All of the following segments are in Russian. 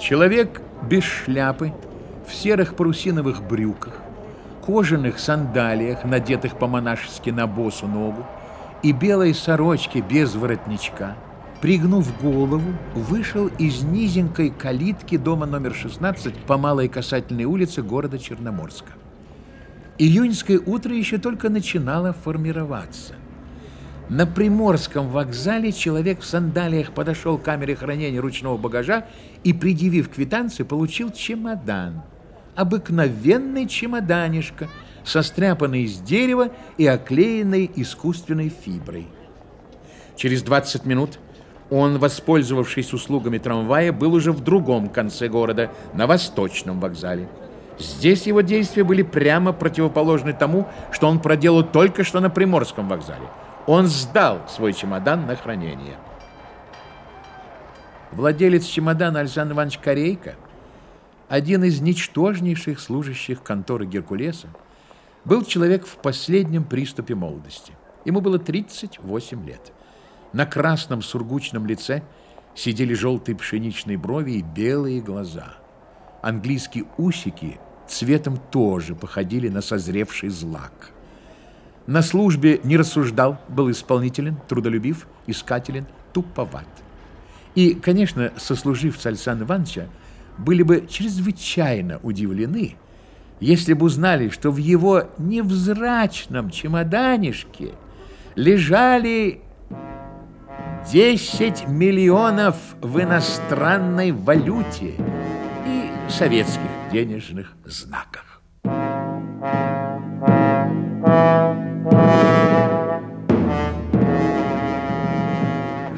Человек без шляпы, в серых парусиновых брюках, кожаных сандалиях, надетых по-монашески на босу ногу, и белой сорочке без воротничка, пригнув голову, вышел из низенькой калитки дома номер 16 по Малой Касательной улице города Черноморска. Июньское утро еще только начинало формироваться. На Приморском вокзале человек в сандалиях подошел к камере хранения ручного багажа и, предъявив квитанцию, получил чемодан. Обыкновенный чемоданишко, состряпанный из дерева и оклеенный искусственной фиброй. Через 20 минут он, воспользовавшись услугами трамвая, был уже в другом конце города, на Восточном вокзале. Здесь его действия были прямо противоположны тому, что он проделал только что на Приморском вокзале – он сдал свой чемодан на хранение. Владелец чемодана Александр Иванович Корейко, один из ничтожнейших служащих конторы Геркулеса, был человек в последнем приступе молодости. Ему было 38 лет. На красном сургучном лице сидели желтые пшеничные брови и белые глаза. Английские усики цветом тоже походили на созревший злак. На службе не рассуждал, был исполнителен, трудолюбив, искателен, туповат. И, конечно, сослуживцы Александра Ивановича были бы чрезвычайно удивлены, если бы узнали, что в его невзрачном чемоданишке лежали 10 миллионов в иностранной валюте и советских денежных знаках.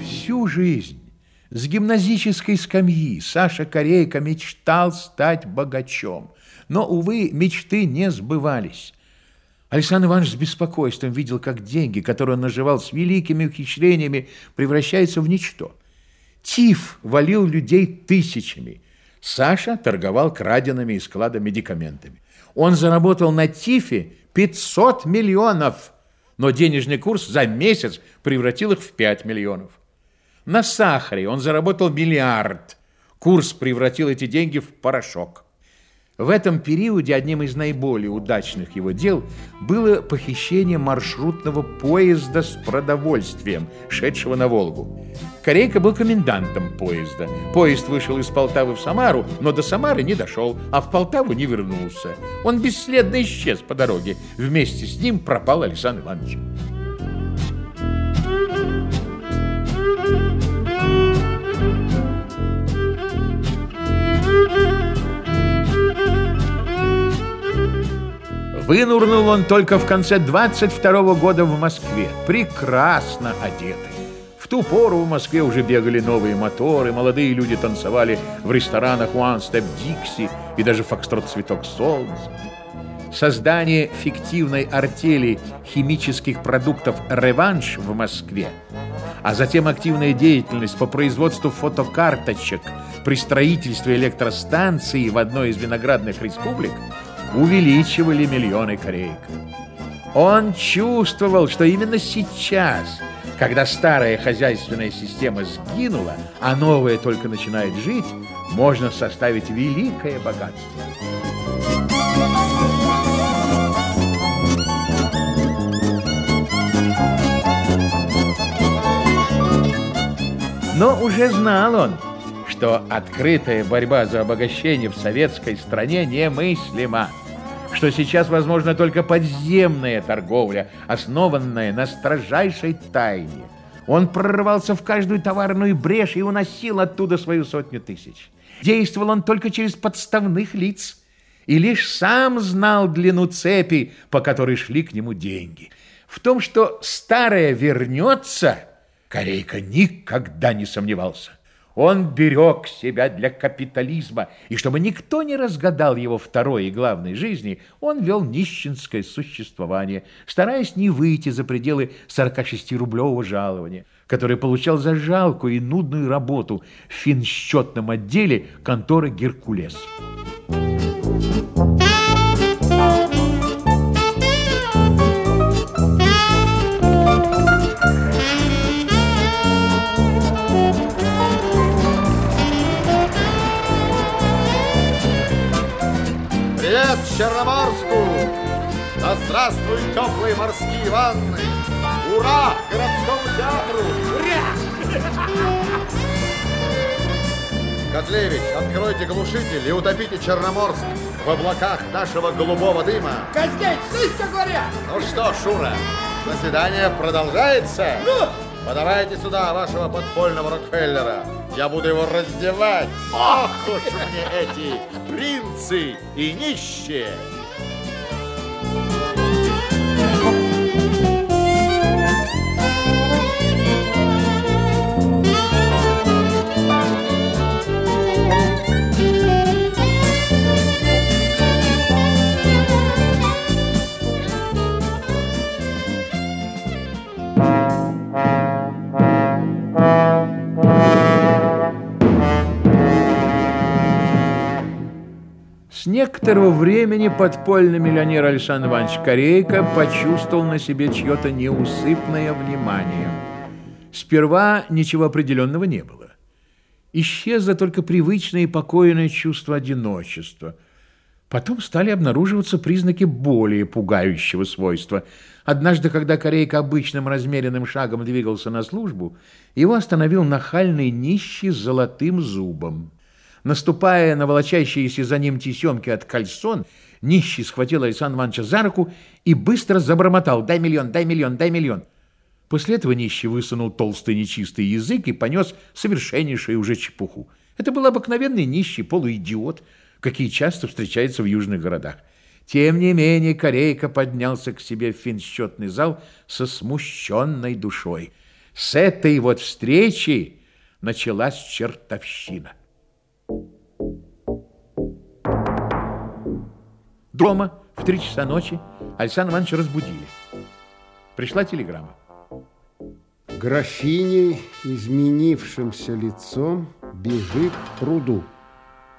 Всю жизнь с гимназической скамьи Саша Корейко мечтал стать богачом. Но, увы, мечты не сбывались. Александр Иванович с беспокойством видел, как деньги, которые он наживал с великими ухищрениями, превращаются в ничто. Тиф валил людей тысячами. Саша торговал краденными из склада медикаментами. Он заработал на Тифе 500 миллионов, но денежный курс за месяц превратил их в 5 миллионов. На сахаре он заработал миллиард. Курс превратил эти деньги в порошок. В этом периоде одним из наиболее удачных его дел было похищение маршрутного поезда с продовольствием, шедшего на Волгу. Корейка был комендантом поезда. Поезд вышел из Полтавы в Самару, но до Самары не дошел, а в Полтаву не вернулся. Он бесследно исчез по дороге. Вместе с ним пропал Александр Иванович. Вынурнул он только в конце 22 -го года в Москве, прекрасно одетый. В ту пору в Москве уже бегали новые моторы, молодые люди танцевали в ресторанах One Step Dixie и даже фокстрот «Цветок солнца». Создание фиктивной артели химических продуктов «Реванш» в Москве, а затем активная деятельность по производству фотокарточек при строительстве электростанции в одной из виноградных республик – увеличивали миллионы кореек. Он чувствовал, что именно сейчас, когда старая хозяйственная система сгинула, а новая только начинает жить, можно составить великое богатство. Но уже знал он, что открытая борьба за обогащение в советской стране немыслима что сейчас возможна только подземная торговля, основанная на строжайшей тайне. Он прорывался в каждую товарную брешь и уносил оттуда свою сотню тысяч. Действовал он только через подставных лиц и лишь сам знал длину цепи, по которой шли к нему деньги. В том, что старое вернется, Корейка никогда не сомневался. Он берег себя для капитализма, и чтобы никто не разгадал его второй и главной жизни, он вел нищенское существование, стараясь не выйти за пределы 46-рублевого жалования, которое получал за жалкую и нудную работу в финсчетном отделе конторы «Геркулес». Черноморску! Да здравствуют теплые морские ванны! Ура городскому театру! Ура! Котлевич, откройте глушитель и утопите Черноморск в облаках нашего голубого дыма. Котлевич, слышь, что говорят? Ну что, Шура, заседание продолжается? Ну? Подавайте сюда вашего подпольного Рокфеллера. Я буду его раздевать. Ох уж мне эти принцы и нищие. С некоторого времени подпольный миллионер Александр Иванович Корейко почувствовал на себе чье-то неусыпное внимание. Сперва ничего определенного не было. Исчезло только привычное и покойное чувство одиночества. Потом стали обнаруживаться признаки более пугающего свойства. Однажды, когда Корейка обычным размеренным шагом двигался на службу, его остановил нахальный нищий с золотым зубом. Наступая на волочащиеся за ним тесемки от кальсон, нищий схватил Александра Ивановича за руку и быстро забормотал «Дай миллион, дай миллион, дай миллион». После этого нищий высунул толстый нечистый язык и понес совершеннейшую уже чепуху. Это был обыкновенный нищий полуидиот, какие часто встречаются в южных городах. Тем не менее, Корейка поднялся к себе в финсчетный зал со смущенной душой. С этой вот встречи началась чертовщина. Дома в три часа ночи Александра Ивановича разбудили. Пришла телеграмма. Графиня, изменившимся лицом, бежит к пруду.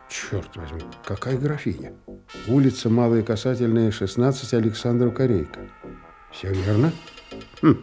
Черт возьми, какая графиня? Улица Малая Касательная, 16, Александров Корейка. Все верно? Хм.